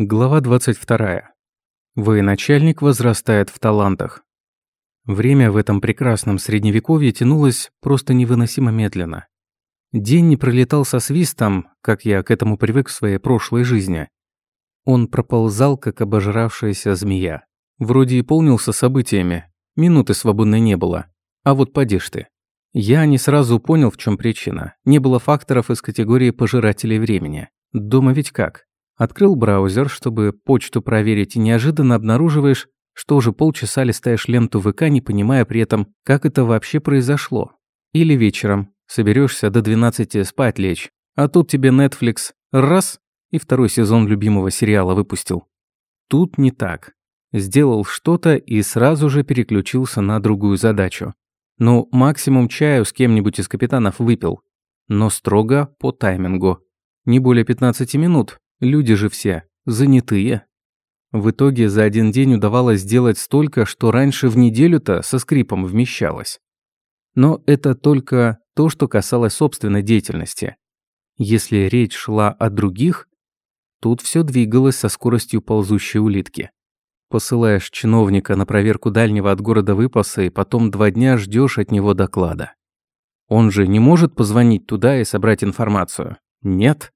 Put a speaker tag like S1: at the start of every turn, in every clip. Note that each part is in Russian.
S1: Глава 22. Военачальник возрастает в талантах. Время в этом прекрасном средневековье тянулось просто невыносимо медленно. День не пролетал со свистом, как я к этому привык в своей прошлой жизни. Он проползал, как обожравшаяся змея. Вроде и полнился событиями, минуты свободной не было. А вот поди ты. Я не сразу понял, в чем причина. Не было факторов из категории пожирателей времени. Дома ведь как? Открыл браузер, чтобы почту проверить, и неожиданно обнаруживаешь, что уже полчаса листаешь ленту ВК, не понимая при этом, как это вообще произошло. Или вечером соберешься до 12 спать лечь, а тут тебе Netflix раз и второй сезон любимого сериала выпустил. Тут не так. Сделал что-то и сразу же переключился на другую задачу. Ну, максимум чаю с кем-нибудь из капитанов выпил. Но строго по таймингу. Не более 15 минут, Люди же все занятые. В итоге за один день удавалось сделать столько, что раньше в неделю-то со скрипом вмещалось. Но это только то, что касалось собственной деятельности. Если речь шла о других, тут все двигалось со скоростью ползущей улитки. Посылаешь чиновника на проверку дальнего от города выпаса и потом два дня ждешь от него доклада. Он же не может позвонить туда и собрать информацию. Нет.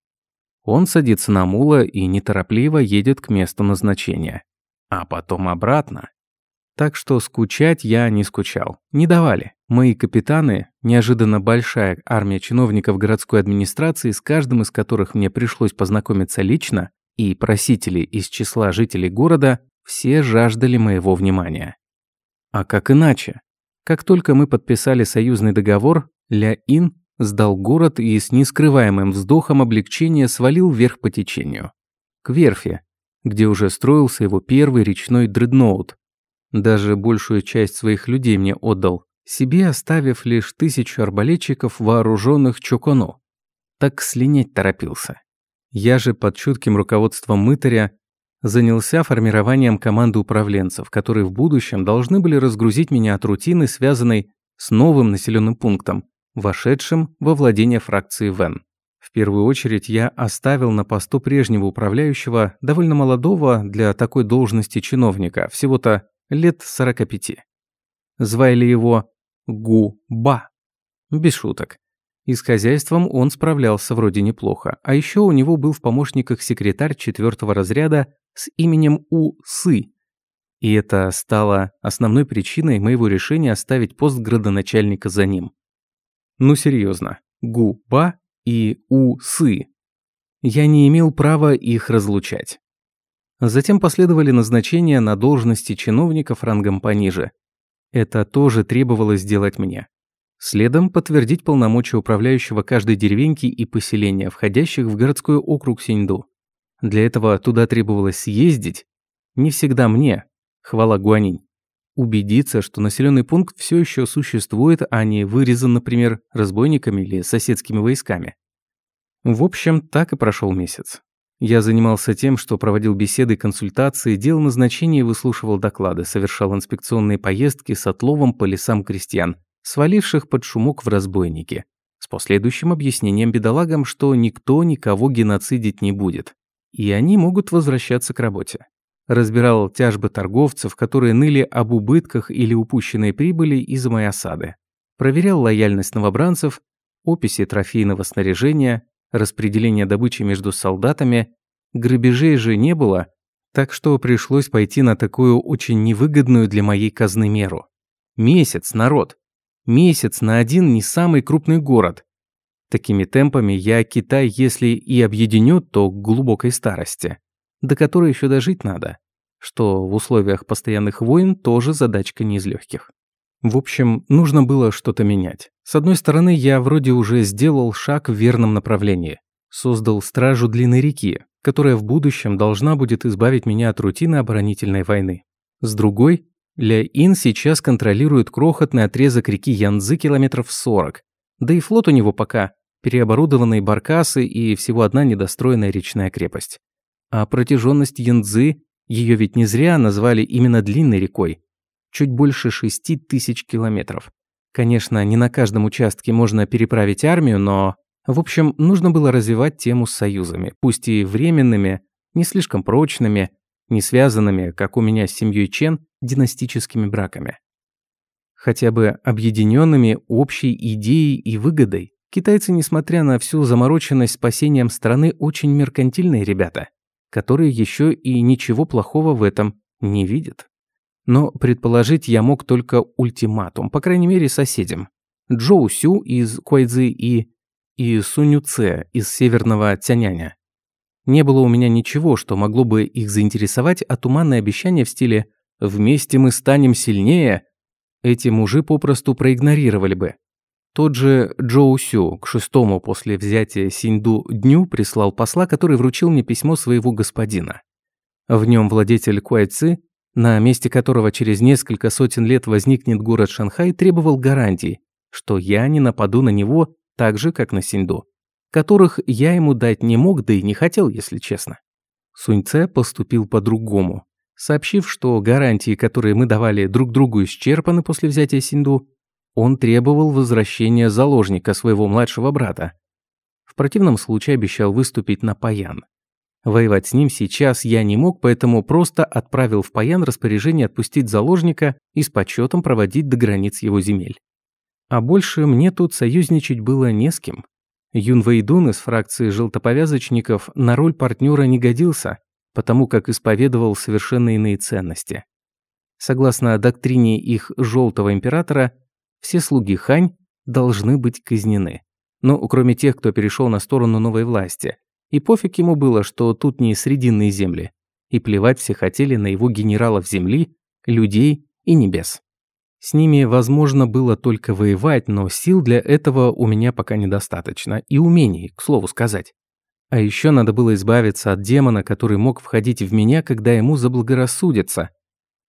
S1: Он садится на мула и неторопливо едет к месту назначения. А потом обратно. Так что скучать я не скучал. Не давали. Мои капитаны, неожиданно большая армия чиновников городской администрации, с каждым из которых мне пришлось познакомиться лично, и просители из числа жителей города, все жаждали моего внимания. А как иначе? Как только мы подписали союзный договор, Ля Ин сдал город и с нескрываемым вздохом облегчения свалил вверх по течению. К верфи, где уже строился его первый речной дредноут. Даже большую часть своих людей мне отдал, себе оставив лишь тысячу арбалетчиков, вооруженных чоконо. Так слинять торопился. Я же под чутким руководством мытаря занялся формированием команды управленцев, которые в будущем должны были разгрузить меня от рутины, связанной с новым населенным пунктом, вошедшим во владение фракции Вен. В первую очередь я оставил на посту прежнего управляющего, довольно молодого для такой должности чиновника, всего-то лет 45. Звали его Гу-Ба. Без шуток. И с хозяйством он справлялся вроде неплохо. А еще у него был в помощниках секретарь четвертого разряда с именем У-Сы. И это стало основной причиной моего решения оставить пост градоначальника за ним. Ну серьезно, губа и усы. Я не имел права их разлучать. Затем последовали назначения на должности чиновников рангом пониже. Это тоже требовалось сделать мне. Следом подтвердить полномочия управляющего каждой деревеньки и поселения, входящих в городской округ Синьду. Для этого туда требовалось съездить. Не всегда мне, хвала Гуанинь убедиться, что населенный пункт все еще существует, а не вырезан, например, разбойниками или соседскими войсками. В общем, так и прошел месяц. Я занимался тем, что проводил беседы, консультации, делал назначения и выслушивал доклады, совершал инспекционные поездки с отловом по лесам крестьян, сваливших под шумок в разбойники, с последующим объяснением бедолагам, что никто никого геноцидить не будет, и они могут возвращаться к работе разбирал тяжбы торговцев, которые ныли об убытках или упущенной прибыли из-за осады, проверял лояльность новобранцев, описи трофейного снаряжения, распределение добычи между солдатами, грабежей же не было, так что пришлось пойти на такую очень невыгодную для моей казны меру. Месяц, народ. Месяц на один не самый крупный город. Такими темпами я Китай, если и объединю, то к глубокой старости до которой еще дожить надо, что в условиях постоянных войн тоже задачка не из легких. В общем, нужно было что-то менять. С одной стороны, я вроде уже сделал шаг в верном направлении. Создал стражу длинной реки, которая в будущем должна будет избавить меня от рутины оборонительной войны. С другой, Ля Ин сейчас контролирует крохотный отрезок реки Янцзы километров 40, да и флот у него пока переоборудованные баркасы и всего одна недостроенная речная крепость. А протяженность Янцзы, ее ведь не зря назвали именно длинной рекой. Чуть больше шести тысяч километров. Конечно, не на каждом участке можно переправить армию, но... В общем, нужно было развивать тему с союзами, пусть и временными, не слишком прочными, не связанными, как у меня с семьей Чен, династическими браками. Хотя бы объединенными общей идеей и выгодой, китайцы, несмотря на всю замороченность спасением страны, очень меркантильные ребята, которые еще и ничего плохого в этом не видят. Но предположить я мог только ультиматум, по крайней мере соседям. Джоу Сю из Куайцзы и и Суню Це из северного Тяняня. Не было у меня ничего, что могло бы их заинтересовать, а туманное обещание в стиле «вместе мы станем сильнее» эти мужи попросту проигнорировали бы. Тот же Джоу Сю к шестому после взятия Синьду дню прислал посла, который вручил мне письмо своего господина. В нем владетель Куайцы, на месте которого через несколько сотен лет возникнет город Шанхай, требовал гарантий, что я не нападу на него так же, как на Синьду которых я ему дать не мог, да и не хотел, если честно. Суньце поступил по-другому, сообщив, что гарантии, которые мы давали друг другу, исчерпаны после взятия Синду, он требовал возвращения заложника своего младшего брата. В противном случае обещал выступить на Паян. Воевать с ним сейчас я не мог, поэтому просто отправил в Паян распоряжение отпустить заложника и с почетом проводить до границ его земель. А больше мне тут союзничать было не с кем. Юн Вэйдун из фракции желтоповязочников на роль партнера не годился, потому как исповедовал совершенно иные ценности. Согласно доктрине их желтого императора, все слуги Хань должны быть казнены. Ну, кроме тех, кто перешел на сторону новой власти. И пофиг ему было, что тут не срединные земли. И плевать все хотели на его генералов земли, людей и небес. С ними возможно было только воевать, но сил для этого у меня пока недостаточно, и умений, к слову сказать. А еще надо было избавиться от демона, который мог входить в меня, когда ему заблагорассудится.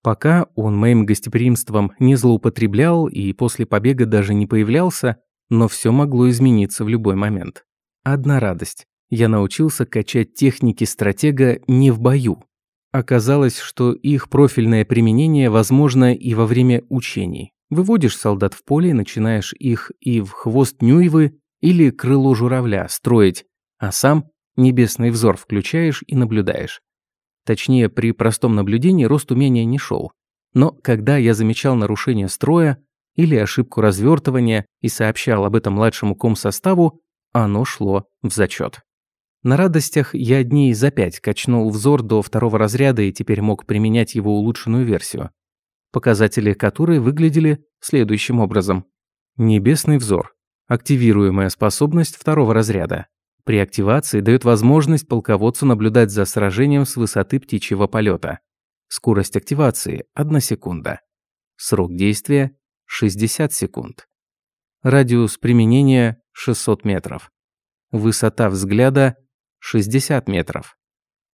S1: Пока он моим гостеприимством не злоупотреблял и после побега даже не появлялся, но все могло измениться в любой момент. Одна радость. Я научился качать техники стратега не в бою, Оказалось, что их профильное применение возможно и во время учений. Выводишь солдат в поле и начинаешь их и в хвост Нюевы или крыло журавля строить, а сам небесный взор включаешь и наблюдаешь. Точнее, при простом наблюдении рост умения не шел. Но когда я замечал нарушение строя или ошибку развертывания и сообщал об этом младшему комсоставу, оно шло в зачет. На радостях я дней за пять качнул взор до второго разряда и теперь мог применять его улучшенную версию, показатели которой выглядели следующим образом. Небесный взор. Активируемая способность второго разряда. При активации дает возможность полководцу наблюдать за сражением с высоты птичьего полета. Скорость активации – 1 секунда. Срок действия – 60 секунд. Радиус применения – 600 метров. Высота взгляда 60 метров.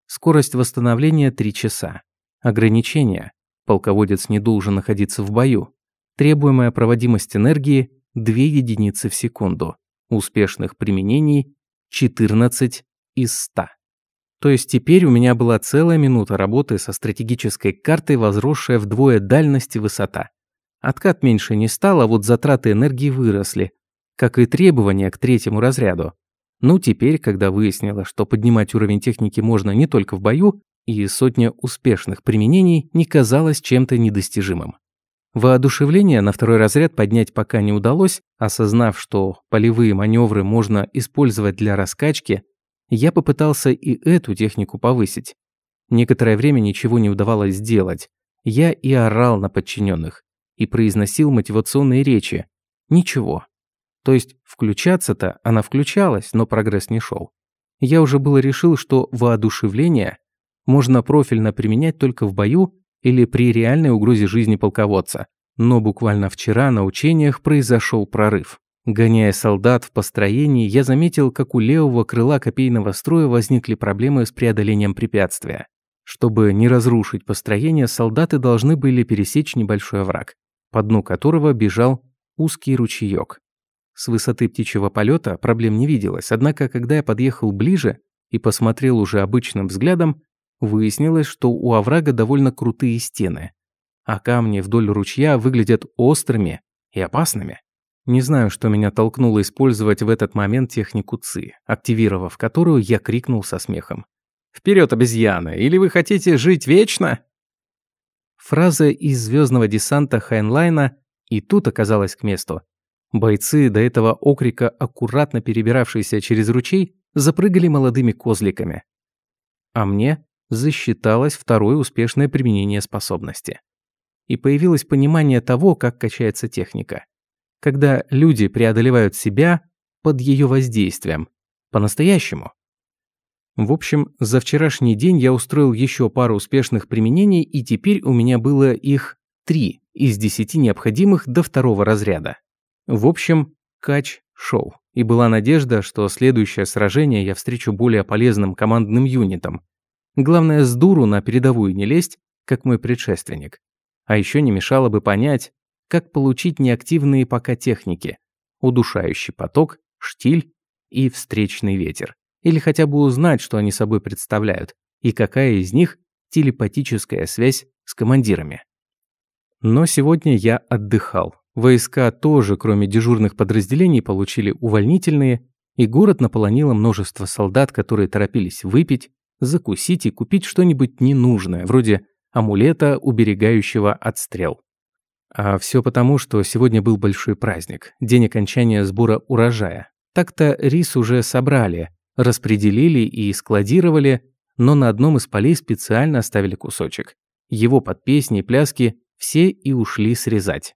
S1: Скорость восстановления 3 часа. Ограничение. Полководец не должен находиться в бою. Требуемая проводимость энергии 2 единицы в секунду. Успешных применений 14 из 100. То есть теперь у меня была целая минута работы со стратегической картой, возросшая вдвое дальность и высота. Откат меньше не стал, а вот затраты энергии выросли, как и требования к третьему разряду. Ну, теперь, когда выяснилось, что поднимать уровень техники можно не только в бою, и сотня успешных применений не казалось чем-то недостижимым. Воодушевление на второй разряд поднять пока не удалось, осознав, что полевые маневры можно использовать для раскачки, я попытался и эту технику повысить. Некоторое время ничего не удавалось сделать. Я и орал на подчиненных, и произносил мотивационные речи. Ничего. То есть включаться-то она включалась, но прогресс не шел. Я уже было решил, что воодушевление можно профильно применять только в бою или при реальной угрозе жизни полководца. Но буквально вчера на учениях произошел прорыв. Гоняя солдат в построении, я заметил, как у левого крыла копейного строя возникли проблемы с преодолением препятствия. Чтобы не разрушить построение, солдаты должны были пересечь небольшой овраг, по дну которого бежал узкий ручеек. С высоты птичьего полета проблем не виделось, однако, когда я подъехал ближе и посмотрел уже обычным взглядом, выяснилось, что у оврага довольно крутые стены, а камни вдоль ручья выглядят острыми и опасными. Не знаю, что меня толкнуло использовать в этот момент технику ЦИ, активировав которую, я крикнул со смехом. Вперед, обезьяны! Или вы хотите жить вечно?» Фраза из звездного десанта Хайнлайна и тут оказалась к месту. Бойцы, до этого окрика аккуратно перебиравшиеся через ручей, запрыгали молодыми козликами. А мне засчиталось второе успешное применение способности. И появилось понимание того, как качается техника. Когда люди преодолевают себя под ее воздействием. По-настоящему. В общем, за вчерашний день я устроил еще пару успешных применений, и теперь у меня было их три из десяти необходимых до второго разряда. В общем, кач-шоу. И была надежда, что следующее сражение я встречу более полезным командным юнитом. Главное, с дуру на передовую не лезть, как мой предшественник. А еще не мешало бы понять, как получить неактивные пока техники. Удушающий поток, штиль и встречный ветер или хотя бы узнать, что они собой представляют, и какая из них телепатическая связь с командирами. Но сегодня я отдыхал. Войска тоже, кроме дежурных подразделений, получили увольнительные, и город наполонило множество солдат, которые торопились выпить, закусить и купить что-нибудь ненужное, вроде амулета, уберегающего от стрел. А все потому, что сегодня был большой праздник, день окончания сбора урожая. Так-то рис уже собрали, распределили и складировали, но на одном из полей специально оставили кусочек. Его под песни и пляски все и ушли срезать.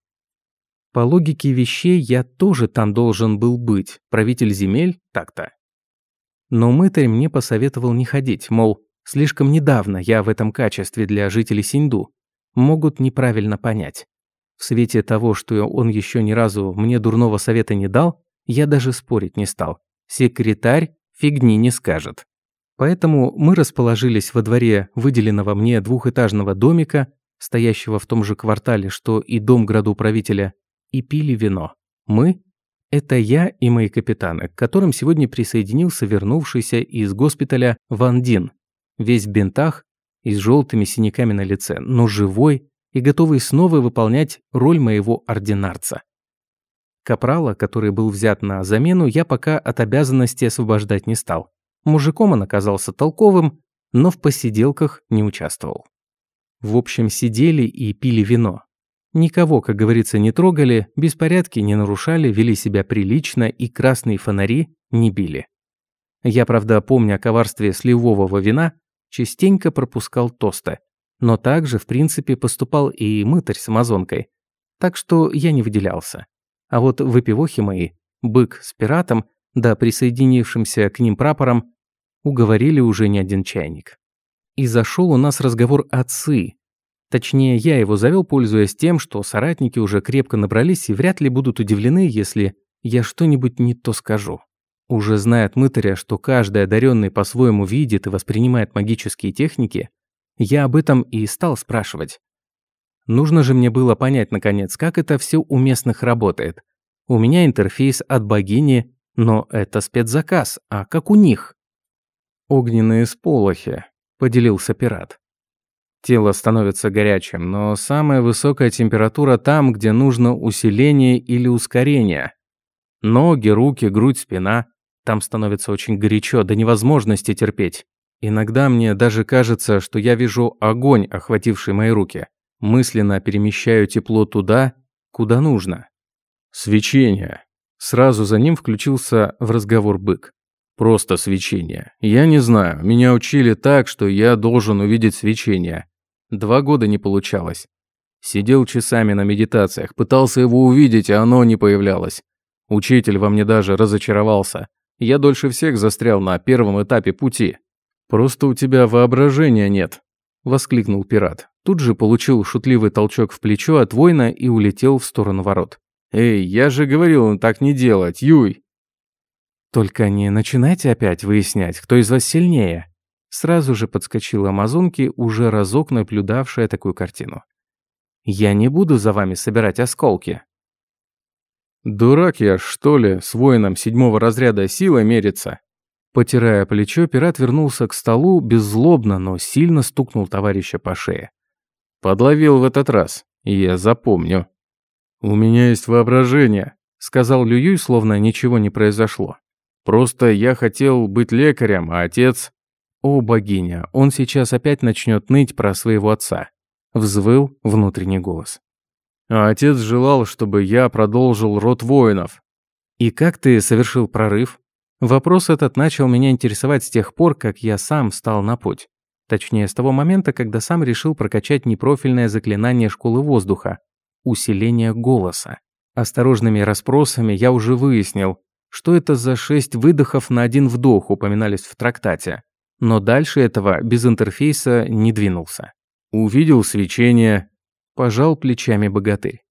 S1: По логике вещей я тоже там должен был быть, правитель земель так-то. Но мытарь мне посоветовал не ходить, мол, слишком недавно я в этом качестве для жителей Синьду. Могут неправильно понять. В свете того, что он еще ни разу мне дурного совета не дал, я даже спорить не стал. Секретарь фигни не скажет. Поэтому мы расположились во дворе выделенного мне двухэтажного домика, стоящего в том же квартале, что и дом градоуправителя, и пили вино. Мы – это я и мои капитаны, к которым сегодня присоединился вернувшийся из госпиталя Ван Дин, весь в бинтах и с желтыми синяками на лице, но живой и готовый снова выполнять роль моего ординарца. Капрала, который был взят на замену, я пока от обязанности освобождать не стал. Мужиком он оказался толковым, но в посиделках не участвовал. В общем, сидели и пили вино. Никого, как говорится, не трогали, беспорядки не нарушали, вели себя прилично и красные фонари не били. Я, правда, помня о коварстве сливового вина, частенько пропускал тосты. Но также, в принципе, поступал и мытарь с амазонкой. Так что я не выделялся. А вот выпивохи мои, бык с пиратом, да присоединившимся к ним прапором, уговорили уже не один чайник. И зашел у нас разговор отцы. Точнее, я его завел, пользуясь тем, что соратники уже крепко набрались и вряд ли будут удивлены, если я что-нибудь не то скажу. Уже знает мытаря, что каждый одаренный по-своему видит и воспринимает магические техники, я об этом и стал спрашивать. Нужно же мне было понять, наконец, как это все у местных работает. У меня интерфейс от богини, но это спецзаказ, а как у них? «Огненные сполохи», – поделился пират. Тело становится горячим, но самая высокая температура там, где нужно усиление или ускорение. Ноги, руки, грудь, спина. Там становится очень горячо, до невозможности терпеть. Иногда мне даже кажется, что я вижу огонь, охвативший мои руки. Мысленно перемещаю тепло туда, куда нужно. Свечение. Сразу за ним включился в разговор бык. Просто свечение. Я не знаю, меня учили так, что я должен увидеть свечение. Два года не получалось. Сидел часами на медитациях, пытался его увидеть, а оно не появлялось. Учитель во мне даже разочаровался. Я дольше всех застрял на первом этапе пути. Просто у тебя воображения нет, воскликнул пират. Тут же получил шутливый толчок в плечо от воина и улетел в сторону ворот. «Эй, я же говорил так не делать, Юй!» «Только не начинайте опять выяснять, кто из вас сильнее!» Сразу же подскочила амазонки, уже разок наблюдавшая такую картину. «Я не буду за вами собирать осколки!» «Дурак я, что ли, с воином седьмого разряда силой мериться?» Потирая плечо, пират вернулся к столу, беззлобно, но сильно стукнул товарища по шее. Подловил в этот раз, я запомню. «У меня есть воображение», — сказал Лююй, словно ничего не произошло. «Просто я хотел быть лекарем, а отец...» О, богиня, он сейчас опять начнет ныть про своего отца. Взвыл внутренний голос. А отец желал, чтобы я продолжил род воинов. И как ты совершил прорыв? Вопрос этот начал меня интересовать с тех пор, как я сам встал на путь. Точнее, с того момента, когда сам решил прокачать непрофильное заклинание школы воздуха – усиление голоса. Осторожными расспросами я уже выяснил, что это за шесть выдохов на один вдох упоминались в трактате но дальше этого без интерфейса не двинулся. Увидел свечение, пожал плечами богатырь.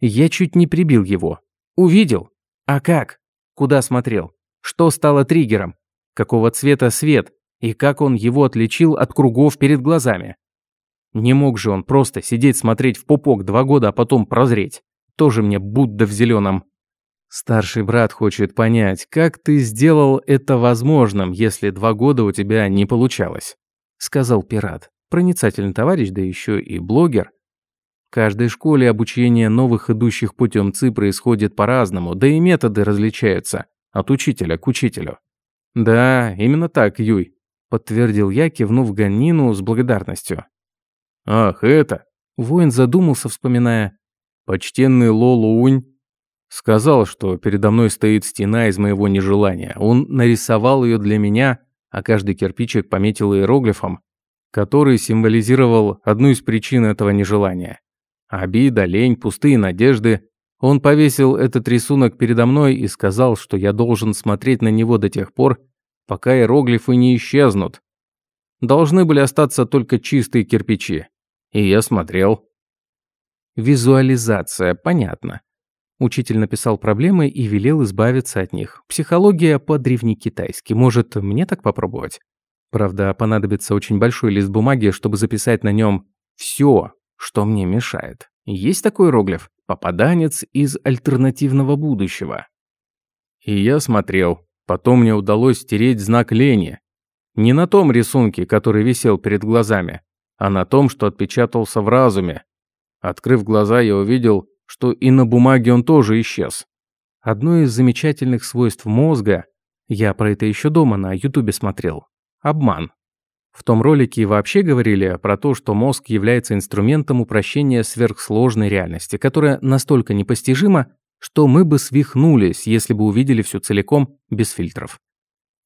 S1: Я чуть не прибил его. Увидел? А как? Куда смотрел? Что стало триггером? Какого цвета свет? И как он его отличил от кругов перед глазами? Не мог же он просто сидеть смотреть в пупок два года, а потом прозреть. Тоже мне Будда в зеленом. Старший брат хочет понять, как ты сделал это возможным, если два года у тебя не получалось, сказал пират. Проницательный товарищ, да еще и блогер. В каждой школе обучение новых идущих путем ЦИ происходит по-разному, да и методы различаются от учителя к учителю. Да, именно так, Юй, подтвердил я, кивнув Ганнину с благодарностью. Ах, это. Воин задумался, вспоминая. Почтенный Лолу Унь Сказал, что передо мной стоит стена из моего нежелания. Он нарисовал ее для меня, а каждый кирпичик пометил иероглифом, который символизировал одну из причин этого нежелания. Обида, лень, пустые надежды. Он повесил этот рисунок передо мной и сказал, что я должен смотреть на него до тех пор, пока иероглифы не исчезнут. Должны были остаться только чистые кирпичи. И я смотрел. Визуализация, понятно. Учитель написал проблемы и велел избавиться от них. Психология по-древнекитайски. Может, мне так попробовать? Правда, понадобится очень большой лист бумаги, чтобы записать на нем все, что мне мешает. Есть такой иероглиф? Попаданец из альтернативного будущего. И я смотрел. Потом мне удалось стереть знак лени. Не на том рисунке, который висел перед глазами, а на том, что отпечатался в разуме. Открыв глаза, я увидел что и на бумаге он тоже исчез. Одно из замечательных свойств мозга, я про это еще дома на ютубе смотрел, обман. В том ролике вообще говорили про то, что мозг является инструментом упрощения сверхсложной реальности, которая настолько непостижима, что мы бы свихнулись, если бы увидели все целиком, без фильтров.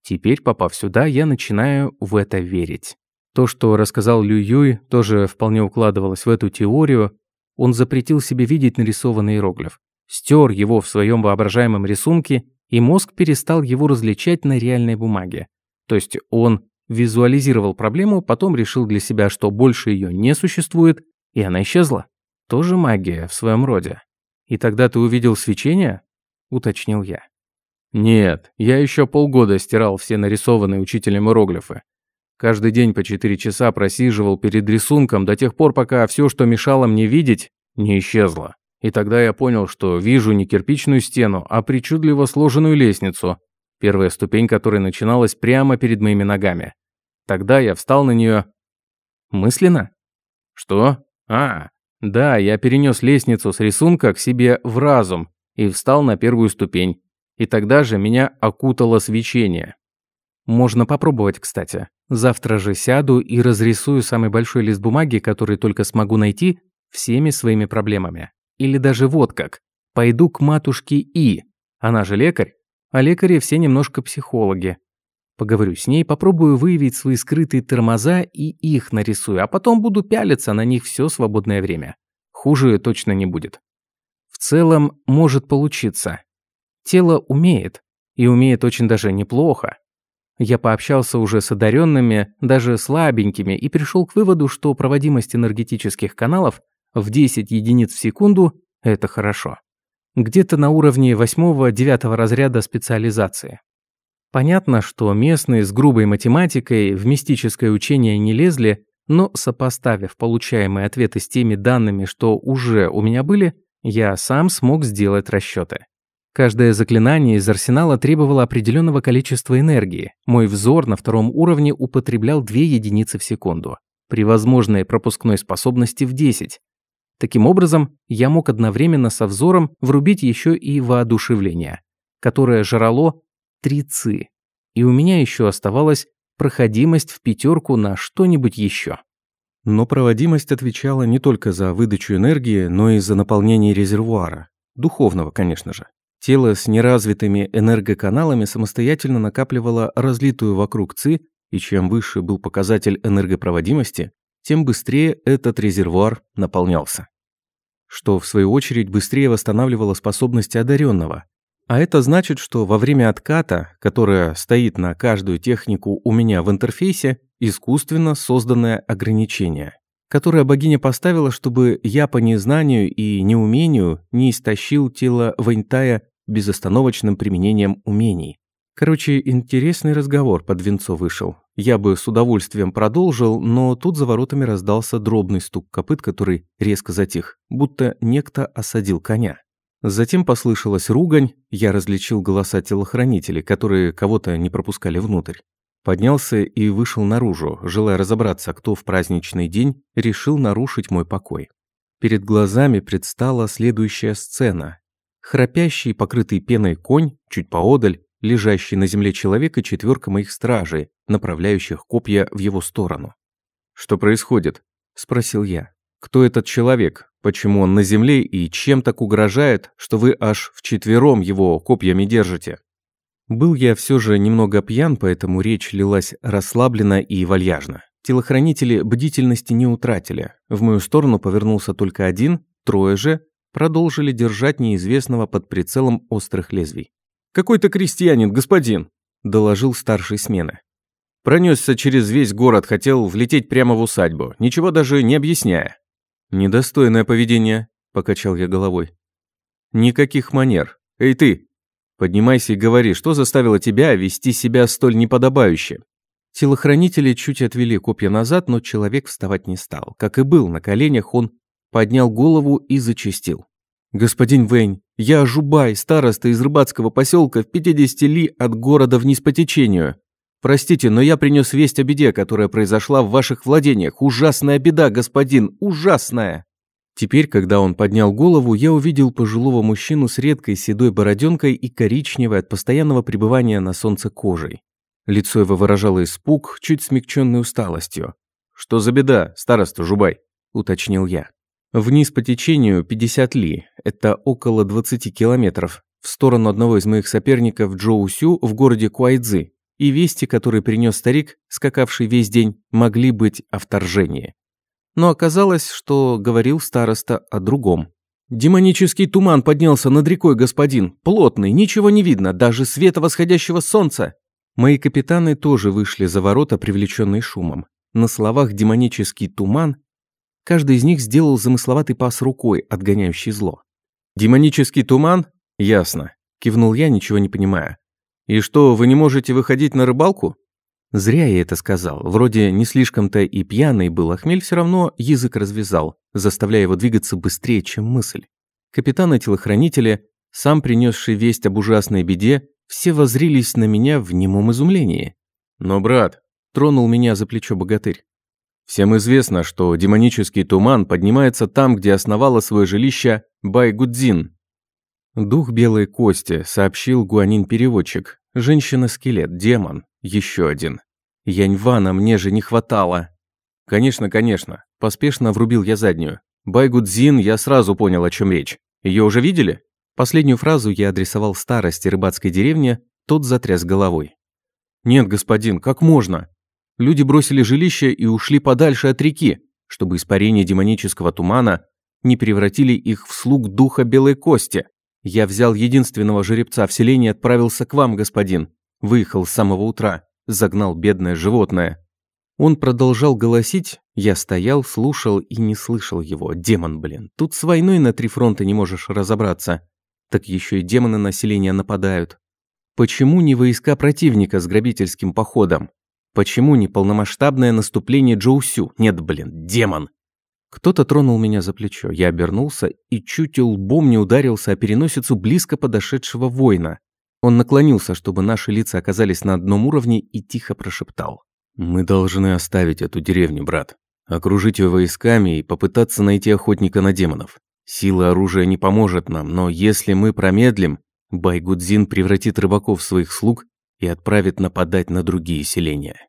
S1: Теперь, попав сюда, я начинаю в это верить. То, что рассказал Лю Юй, тоже вполне укладывалось в эту теорию, он запретил себе видеть нарисованный иероглиф, стер его в своем воображаемом рисунке, и мозг перестал его различать на реальной бумаге. То есть он визуализировал проблему, потом решил для себя, что больше ее не существует, и она исчезла. Тоже магия в своем роде. «И тогда ты увидел свечение?» – уточнил я. «Нет, я еще полгода стирал все нарисованные учителем иероглифы. Каждый день по четыре часа просиживал перед рисунком до тех пор, пока все, что мешало мне видеть, не исчезло. И тогда я понял, что вижу не кирпичную стену, а причудливо сложенную лестницу, первая ступень которой начиналась прямо перед моими ногами. Тогда я встал на нее мысленно. Что? А, да, я перенес лестницу с рисунка к себе в разум и встал на первую ступень. И тогда же меня окутало свечение. Можно попробовать, кстати. Завтра же сяду и разрисую самый большой лист бумаги, который только смогу найти, всеми своими проблемами. Или даже вот как. Пойду к матушке И. Она же лекарь. А лекари все немножко психологи. Поговорю с ней, попробую выявить свои скрытые тормоза и их нарисую, а потом буду пялиться на них все свободное время. Хуже точно не будет. В целом, может получиться. Тело умеет. И умеет очень даже неплохо. Я пообщался уже с одаренными, даже слабенькими, и пришел к выводу, что проводимость энергетических каналов в 10 единиц в секунду – это хорошо. Где-то на уровне 8-9 разряда специализации. Понятно, что местные с грубой математикой в мистическое учение не лезли, но сопоставив получаемые ответы с теми данными, что уже у меня были, я сам смог сделать расчеты. Каждое заклинание из арсенала требовало определенного количества энергии. Мой взор на втором уровне употреблял 2 единицы в секунду, при возможной пропускной способности в 10. Таким образом, я мог одновременно со взором врубить еще и воодушевление, которое жрало 3 ци. И у меня еще оставалось проходимость в пятерку на что-нибудь еще. Но проводимость отвечала не только за выдачу энергии, но и за наполнение резервуара. Духовного, конечно же. Тело с неразвитыми энергоканалами самостоятельно накапливало разлитую вокруг ЦИ, и чем выше был показатель энергопроводимости, тем быстрее этот резервуар наполнялся. Что, в свою очередь, быстрее восстанавливало способности одаренного. А это значит, что во время отката, которое стоит на каждую технику у меня в интерфейсе, искусственно созданное ограничение, которое богиня поставила, чтобы я по незнанию и неумению не истощил тело Вэньтая безостановочным применением умений. Короче, интересный разговор под венцо вышел. Я бы с удовольствием продолжил, но тут за воротами раздался дробный стук копыт, который резко затих, будто некто осадил коня. Затем послышалась ругань, я различил голоса телохранителей, которые кого-то не пропускали внутрь. Поднялся и вышел наружу, желая разобраться, кто в праздничный день решил нарушить мой покой. Перед глазами предстала следующая сцена. Храпящий, покрытый пеной конь, чуть поодаль, лежащий на земле человек и четверка моих стражей, направляющих копья в его сторону. «Что происходит?» – спросил я. «Кто этот человек? Почему он на земле и чем так угрожает, что вы аж вчетвером его копьями держите?» Был я все же немного пьян, поэтому речь лилась расслабленно и вальяжно. Телохранители бдительности не утратили. В мою сторону повернулся только один, трое же продолжили держать неизвестного под прицелом острых лезвий. «Какой-то крестьянин, господин!» – доложил старший смены. Пронесся через весь город, хотел влететь прямо в усадьбу, ничего даже не объясняя. «Недостойное поведение», – покачал я головой. «Никаких манер. Эй ты! Поднимайся и говори, что заставило тебя вести себя столь неподобающе?» Телохранители чуть отвели копья назад, но человек вставать не стал. Как и был на коленях, он поднял голову и зачастил. «Господин Вэнь, я Жубай, староста из рыбацкого поселка в 50 ли от города вниз по течению. Простите, но я принес весть о беде, которая произошла в ваших владениях. Ужасная беда, господин, ужасная!» Теперь, когда он поднял голову, я увидел пожилого мужчину с редкой седой бороденкой и коричневой от постоянного пребывания на солнце кожей. Лицо его выражало испуг, чуть смягченный усталостью. «Что за беда, староста Жубай?» – уточнил я. Вниз по течению 50 ли, это около 20 километров, в сторону одного из моих соперников Джоу Сю в городе Куайцзы, и вести, которые принес старик, скакавший весь день, могли быть о вторжении. Но оказалось, что говорил староста о другом. «Демонический туман поднялся над рекой, господин, плотный, ничего не видно, даже света восходящего солнца». Мои капитаны тоже вышли за ворота, привлеченные шумом. На словах «демонический туман» Каждый из них сделал замысловатый пас рукой, отгоняющий зло. «Демонический туман? Ясно», – кивнул я, ничего не понимая. «И что, вы не можете выходить на рыбалку?» Зря я это сказал. Вроде не слишком-то и пьяный был, а хмель все равно язык развязал, заставляя его двигаться быстрее, чем мысль. Капитан и телохранители, сам принесший весть об ужасной беде, все возрились на меня в немом изумлении. «Но, брат», – тронул меня за плечо богатырь, Всем известно, что демонический туман поднимается там, где основала свое жилище Байгудзин. «Дух белой кости», — сообщил Гуанин-переводчик. «Женщина-скелет, демон, еще один. Яньвана мне же не хватало». «Конечно, конечно», — поспешно врубил я заднюю. «Байгудзин, я сразу понял, о чем речь. Ее уже видели?» Последнюю фразу я адресовал старости рыбацкой деревни, тот затряс головой. «Нет, господин, как можно? Люди бросили жилище и ушли подальше от реки, чтобы испарение демонического тумана не превратили их в слуг духа белой кости. Я взял единственного жеребца в селении и отправился к вам, господин. Выехал с самого утра, загнал бедное животное. Он продолжал голосить, я стоял, слушал и не слышал его. Демон, блин, тут с войной на три фронта не можешь разобраться. Так еще и демоны населения нападают. Почему не войска противника с грабительским походом? Почему не полномасштабное наступление Джоусю? Нет, блин, демон. Кто-то тронул меня за плечо. Я обернулся и чуть лбом не ударился о переносицу близко подошедшего воина. Он наклонился, чтобы наши лица оказались на одном уровне и тихо прошептал. «Мы должны оставить эту деревню, брат. Окружить ее войсками и попытаться найти охотника на демонов. Сила оружия не поможет нам, но если мы промедлим, Байгудзин превратит рыбаков в своих слуг и отправит нападать на другие селения.